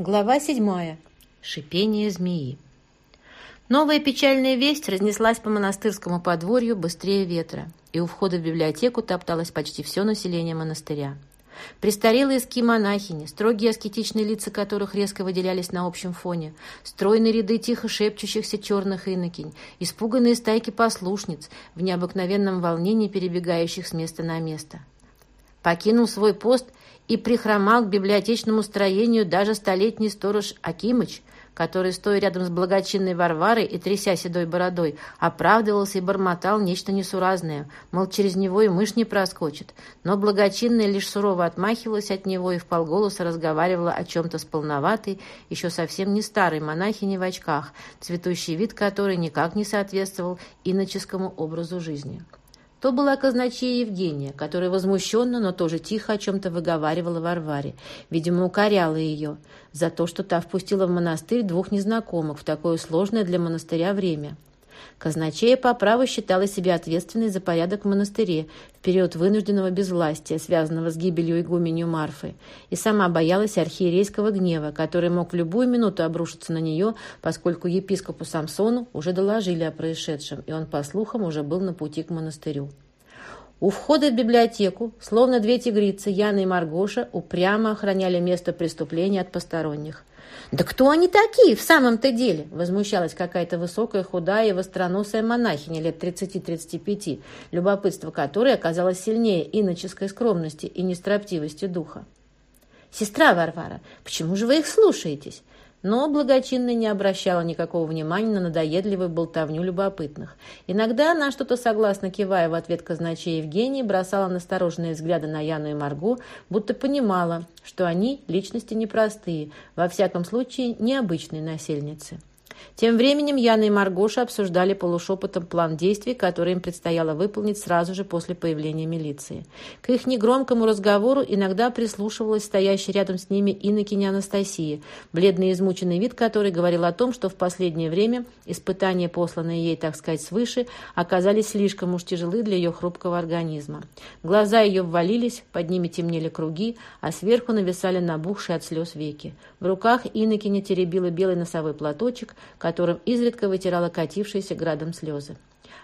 Глава седьмая. Шипение змеи. Новая печальная весть разнеслась по монастырскому подворью быстрее ветра, и у входа в библиотеку топталось почти все население монастыря. Престарелые ски-монахини, строгие аскетичные лица которых резко выделялись на общем фоне, стройные ряды тихо шепчущихся черных инокинь, испуганные стайки послушниц, в необыкновенном волнении перебегающих с места на место. Покинул свой пост и прихромал к библиотечному строению даже столетний сторож Акимыч, который, стоя рядом с благочинной Варварой и тряся седой бородой, оправдывался и бормотал нечто несуразное, мол, через него и мышь не проскочит. Но благочинная лишь сурово отмахивалась от него и вполголоса разговаривала о чем-то с полноватой, еще совсем не старой монахиней в очках, цветущий вид которой никак не соответствовал иноческому образу жизни. То была казначея Евгения, которая возмущенно, но тоже тихо о чем-то выговаривала Варваре. Видимо, укоряла ее за то, что та впустила в монастырь двух незнакомых в такое сложное для монастыря время. Казначея по праву считала себя ответственной за порядок в монастыре в период вынужденного безвластия, связанного с гибелью игуменью Марфы, и сама боялась архиерейского гнева, который мог в любую минуту обрушиться на нее, поскольку епископу Самсону уже доложили о происшедшем, и он, по слухам, уже был на пути к монастырю. У входа в библиотеку, словно две тигрицы, Яна и Маргоша упрямо охраняли место преступления от посторонних. «Да кто они такие в самом-то деле?» – возмущалась какая-то высокая, худая и востроносая монахиня лет 30-35, любопытство которой оказалось сильнее иноческой скромности и нестроптивости духа. «Сестра Варвара, почему же вы их слушаетесь? Но благочинная не обращала никакого внимания на надоедливую болтовню любопытных. Иногда она, что-то согласно кивая в ответ казначея Евгении, бросала настороженные взгляды на Яну и Марго, будто понимала, что они личности непростые, во всяком случае необычные насельницы. Тем временем Яна и Маргоша обсуждали полушепотом план действий, который им предстояло выполнить сразу же после появления милиции. К их негромкому разговору иногда прислушивалась стоящая рядом с ними инокиня Анастасия, бледный измученный вид которой говорил о том, что в последнее время испытания, посланные ей, так сказать, свыше, оказались слишком уж тяжелы для ее хрупкого организма. Глаза ее ввалились, под ними темнели круги, а сверху нависали набухшие от слез веки. В руках инокиня теребила белый носовой платочек, которым изредка вытирала катившиеся градом слезы.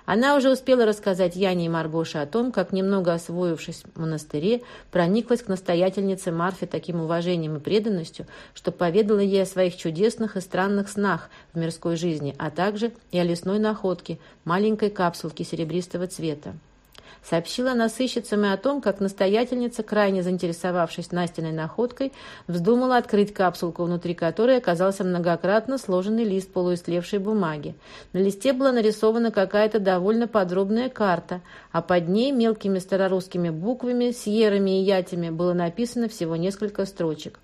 Она уже успела рассказать Яне и Маргоше о том, как, немного освоившись в монастыре, прониклась к настоятельнице Марфе таким уважением и преданностью, что поведала ей о своих чудесных и странных снах в мирской жизни, а также и о лесной находке, маленькой капсулке серебристого цвета сообщила насыщицам и о том, как настоятельница, крайне заинтересовавшись Настиной находкой, вздумала открыть капсулку, внутри которой оказался многократно сложенный лист полуистлевшей бумаги. На листе была нарисована какая-то довольно подробная карта, а под ней мелкими старорусскими буквами, сьерами и ятями было написано всего несколько строчек.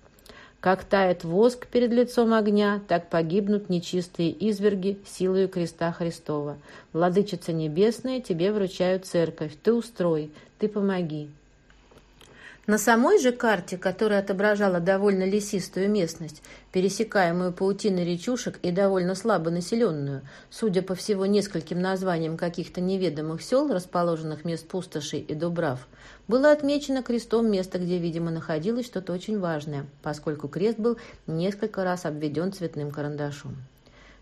Как тает воск перед лицом огня, так погибнут нечистые изверги силою креста Христова. Владычица Небесная, тебе вручаю церковь. Ты устрой, ты помоги. На самой же карте, которая отображала довольно лесистую местность, пересекаемую паутиной речушек и довольно слабо населенную, судя по всего нескольким названиям каких-то неведомых сел, расположенных мест пустошей и дубрав, было отмечено крестом место, где, видимо, находилось что-то очень важное, поскольку крест был несколько раз обведен цветным карандашом.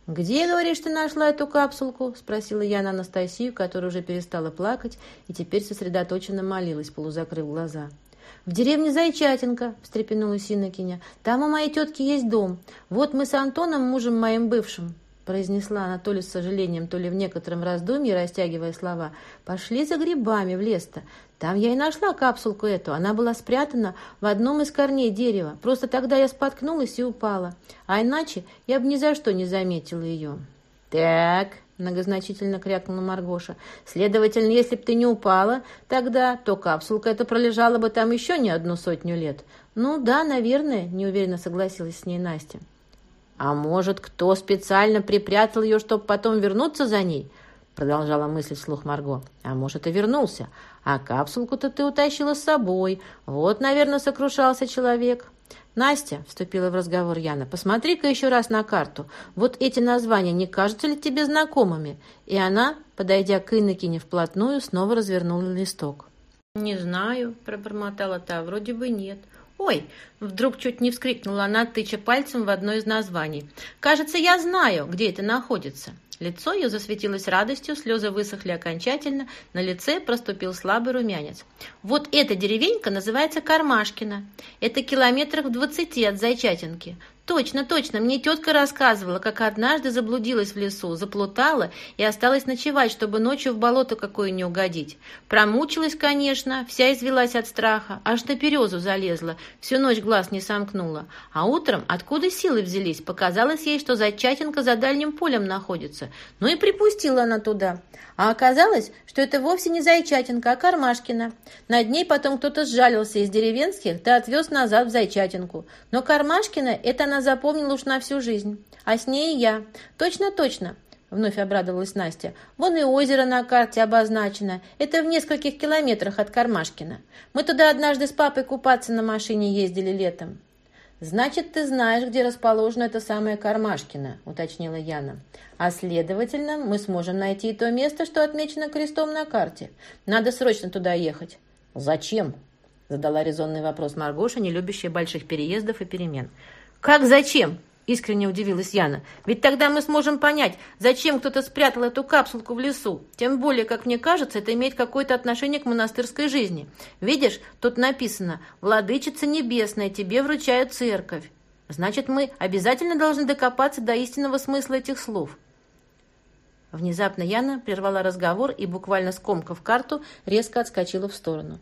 «Где, говоришь, ты нашла эту капсулку?» – спросила я на Анастасию, которая уже перестала плакать и теперь сосредоточенно молилась, полузакрыв глаза. «В деревне Зайчатинка», — встрепенулась Иннокеня. «Там у моей тетки есть дом. Вот мы с Антоном, мужем моим бывшим, произнесла она то ли с сожалением, то ли в некотором раздумье, растягивая слова. «Пошли за грибами в лес-то. Там я и нашла капсулку эту. Она была спрятана в одном из корней дерева. Просто тогда я споткнулась и упала. А иначе я бы ни за что не заметила ее». «Так», многозначительно крякнула Маргоша. «Следовательно, если б ты не упала тогда, то капсулка эта пролежала бы там еще не одну сотню лет». «Ну да, наверное», — неуверенно согласилась с ней Настя. «А может, кто специально припрятал ее, чтобы потом вернуться за ней?» Продолжала мысль вслух Марго. «А может, и вернулся. А капсулку-то ты утащила с собой. Вот, наверное, сокрушался человек». «Настя», — вступила в разговор Яна, — «посмотри-ка еще раз на карту. Вот эти названия не кажутся ли тебе знакомыми?» И она, подойдя к Иннокене вплотную, снова развернула листок. «Не знаю», — пробормотала та, — «вроде бы нет. «Ой!» — вдруг чуть не вскрикнула она, тыча пальцем в одно из названий. «Кажется, я знаю, где это находится». Лицо ее засветилось радостью, слезы высохли окончательно, на лице проступил слабый румянец. «Вот эта деревенька называется Кармашкина. Это километрах в двадцати от Зайчатинки. Точно, точно, мне тетка рассказывала, как однажды заблудилась в лесу, заплутала и осталась ночевать, чтобы ночью в болото какое не угодить. Промучилась, конечно, вся извелась от страха, аж на березу залезла, всю ночь глаз не сомкнула. А утром, откуда силы взялись, показалось ей, что Зайчатинка за дальним полем находится. Ну и припустила она туда. А оказалось, что это вовсе не Зайчатинка, а Кармашкина. Над ней потом кто-то сжалился из деревенских, да отвез назад в Зайчатинку. Но Кармашкина – это она запомнила уж на всю жизнь. А с ней и я. Точно-точно. Вновь обрадовалась Настя. «Вон и озеро на карте обозначено. Это в нескольких километрах от Кармашкина. Мы туда однажды с папой купаться на машине ездили летом». «Значит, ты знаешь, где расположена эта самая Кармашкина», — уточнила Яна. «А следовательно, мы сможем найти то место, что отмечено крестом на карте. Надо срочно туда ехать». «Зачем?» — задала резонный вопрос Маргоша, не любящая больших переездов и перемен. «Как зачем?» — искренне удивилась Яна. «Ведь тогда мы сможем понять, зачем кто-то спрятал эту капсулку в лесу. Тем более, как мне кажется, это имеет какое-то отношение к монастырской жизни. Видишь, тут написано «Владычица небесная, тебе вручает церковь». Значит, мы обязательно должны докопаться до истинного смысла этих слов». Внезапно Яна прервала разговор и, буквально скомкав карту, резко отскочила в сторону.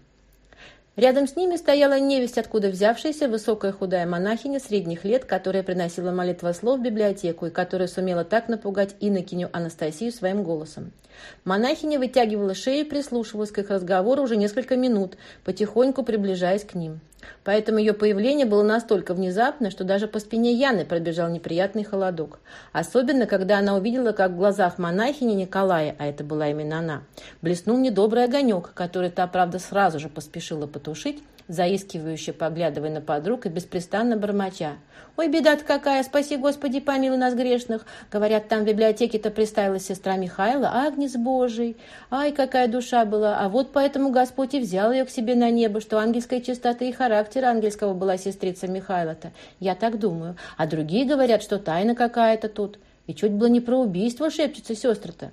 Рядом с ними стояла невесть, откуда взявшаяся высокая худая монахиня средних лет, которая приносила молитвослов в библиотеку и которая сумела так напугать инокиню Анастасию своим голосом. Монахиня вытягивала шею и прислушивалась к их разговору уже несколько минут, потихоньку приближаясь к ним. Поэтому ее появление было настолько внезапно, что даже по спине Яны пробежал неприятный холодок. Особенно, когда она увидела, как в глазах монахини Николая, а это была именно она, блеснул недобрый огонек, который та, правда, сразу же поспешила потушить, заискивающе поглядывая на подруг и беспрестанно бормоча. «Ой, беда-то какая! Спаси, Господи, помилуй нас грешных!» Говорят, там в библиотеке-то пристаила сестра Михайла, Агнец Божий. Ай, какая душа была! А вот поэтому Господь и взял ее к себе на небо, что ангельская чистота и характер ангельского была сестрица Михайла-то. Я так думаю. А другие говорят, что тайна какая-то тут. И чуть было не про убийство шепчется сестра-то.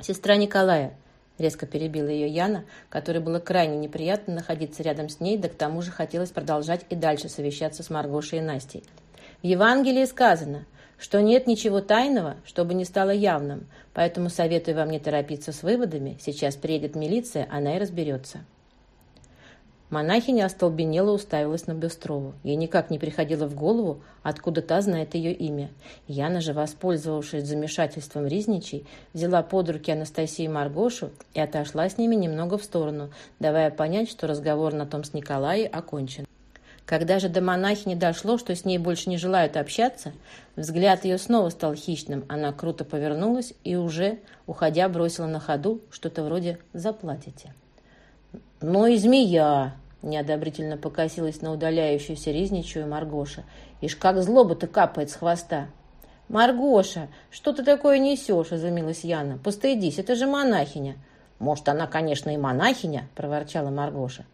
Сестра Николая, Резко перебила ее Яна, которой было крайне неприятно находиться рядом с ней, да к тому же хотелось продолжать и дальше совещаться с Маргошей и Настей. В Евангелии сказано, что нет ничего тайного, чтобы не стало явным, поэтому советую вам не торопиться с выводами, сейчас приедет милиция, она и разберется. Монахиня остолбенела уставилась на Бестрову. Ей никак не приходило в голову, откуда та знает ее имя. Яна же, воспользовавшись замешательством Ризничей, взяла под руки Анастасию Маргошу и отошла с ними немного в сторону, давая понять, что разговор на том с Николаем окончен. Когда же до монахини дошло, что с ней больше не желают общаться, взгляд ее снова стал хищным. Она круто повернулась и уже, уходя, бросила на ходу что-то вроде «заплатите». «Ну и змея!» — неодобрительно покосилась на удаляющуюся Ризничую Маргоша. «Ишь, как злоба-то капает с хвоста!» «Маргоша, что ты такое несешь?» — изумилась Яна. «Постыдись, это же монахиня!» «Может, она, конечно, и монахиня!» — проворчала Маргоша.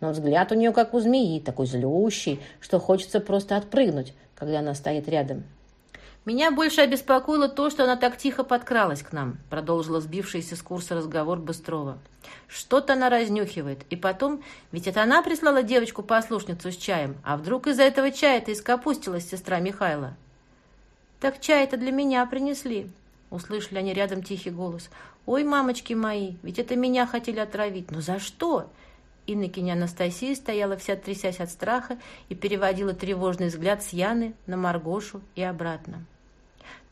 «Но взгляд у нее как у змеи, такой злющий, что хочется просто отпрыгнуть, когда она стоит рядом. «Меня больше обеспокоило то, что она так тихо подкралась к нам», продолжила сбившийся с курса разговор Быстрова. «Что-то она разнюхивает. И потом, ведь это она прислала девочку-послушницу с чаем, а вдруг из-за этого чая-то ископустилась сестра Михайла?» «Так чай-то для меня принесли», услышали они рядом тихий голос. «Ой, мамочки мои, ведь это меня хотели отравить. Но за что?» Иннокеня Анастасия стояла вся трясясь от страха и переводила тревожный взгляд с Яны на Маргошу и обратно.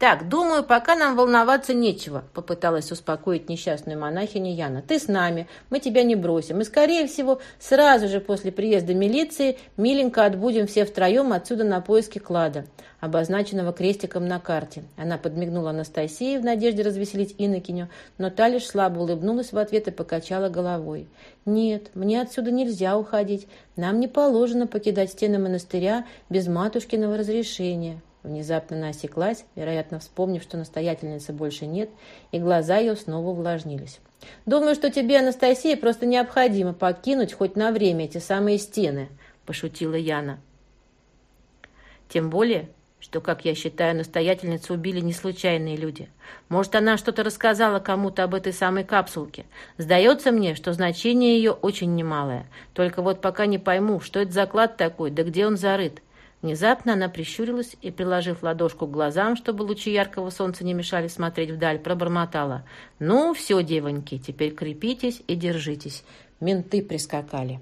«Так, думаю, пока нам волноваться нечего», — попыталась успокоить несчастную монахиню Яна. «Ты с нами, мы тебя не бросим. И, скорее всего, сразу же после приезда милиции миленько отбудем все втроем отсюда на поиски клада, обозначенного крестиком на карте». Она подмигнула Анастасии в надежде развеселить Иннокеню, но та лишь слабо улыбнулась в ответ и покачала головой. «Нет, мне отсюда нельзя уходить. Нам не положено покидать стены монастыря без матушкиного разрешения». Внезапно она осеклась, вероятно, вспомнив, что настоятельницы больше нет, и глаза ее снова увлажнились. «Думаю, что тебе, Анастасия, просто необходимо покинуть хоть на время эти самые стены», — пошутила Яна. «Тем более, что, как я считаю, настоятельницу убили не случайные люди. Может, она что-то рассказала кому-то об этой самой капсулке. Сдается мне, что значение ее очень немалое. Только вот пока не пойму, что это за клад такой, да где он зарыт». Внезапно она прищурилась и, приложив ладошку к глазам, чтобы лучи яркого солнца не мешали смотреть вдаль, пробормотала. «Ну, все, девоньки, теперь крепитесь и держитесь. Менты прискакали».